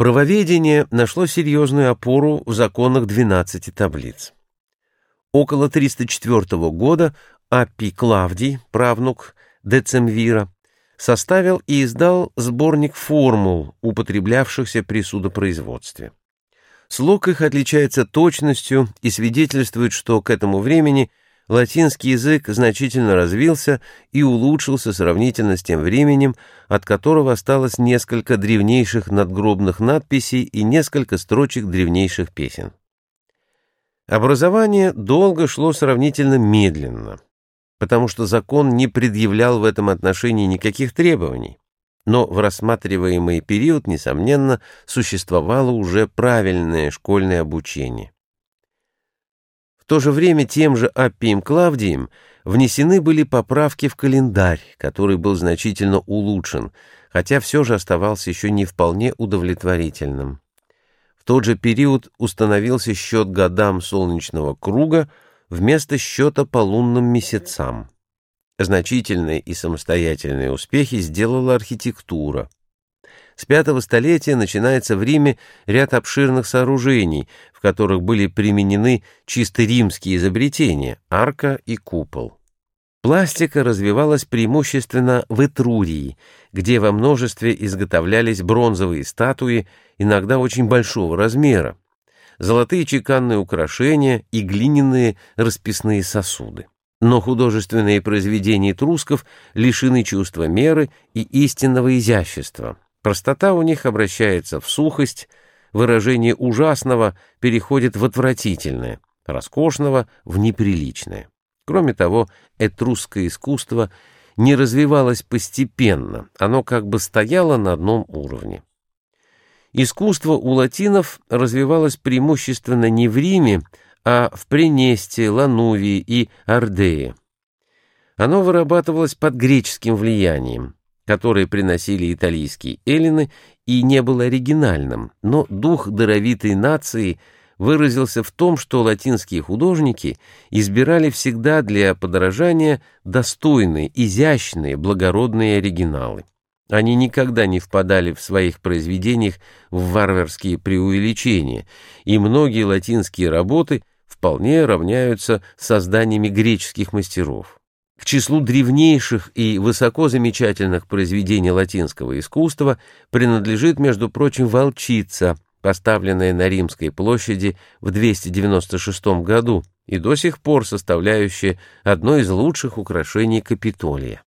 Правоведение нашло серьезную опору в законах 12 таблиц. Около 304 года Аппий Клавдий, правнук Децемвира, составил и издал сборник формул, употреблявшихся при судопроизводстве. Слог их отличается точностью и свидетельствует, что к этому времени латинский язык значительно развился и улучшился сравнительно с тем временем, от которого осталось несколько древнейших надгробных надписей и несколько строчек древнейших песен. Образование долго шло сравнительно медленно, потому что закон не предъявлял в этом отношении никаких требований. Но в рассматриваемый период, несомненно, существовало уже правильное школьное обучение то же время тем же Аппием Клавдием внесены были поправки в календарь, который был значительно улучшен, хотя все же оставался еще не вполне удовлетворительным. В тот же период установился счет годам солнечного круга вместо счета по лунным месяцам. Значительные и самостоятельные успехи сделала архитектура. С пятого столетия начинается в Риме ряд обширных сооружений, в которых были применены чисто римские изобретения – арка и купол. Пластика развивалась преимущественно в Этрурии, где во множестве изготовлялись бронзовые статуи, иногда очень большого размера, золотые чеканные украшения и глиняные расписные сосуды. Но художественные произведения трусков лишены чувства меры и истинного изящества. Простота у них обращается в сухость, выражение ужасного переходит в отвратительное, роскошного — в неприличное. Кроме того, этрусское искусство не развивалось постепенно, оно как бы стояло на одном уровне. Искусство у латинов развивалось преимущественно не в Риме, а в Пренесте, Ланувии и Ардее. Оно вырабатывалось под греческим влиянием которые приносили итальянские эллины, и не был оригинальным, но дух даровитой нации выразился в том, что латинские художники избирали всегда для подражания достойные, изящные, благородные оригиналы. Они никогда не впадали в своих произведениях в варварские преувеличения, и многие латинские работы вполне равняются созданиями греческих мастеров. К числу древнейших и высоко замечательных произведений латинского искусства принадлежит, между прочим, «Волчица», поставленная на Римской площади в 296 году и до сих пор составляющая одно из лучших украшений Капитолия.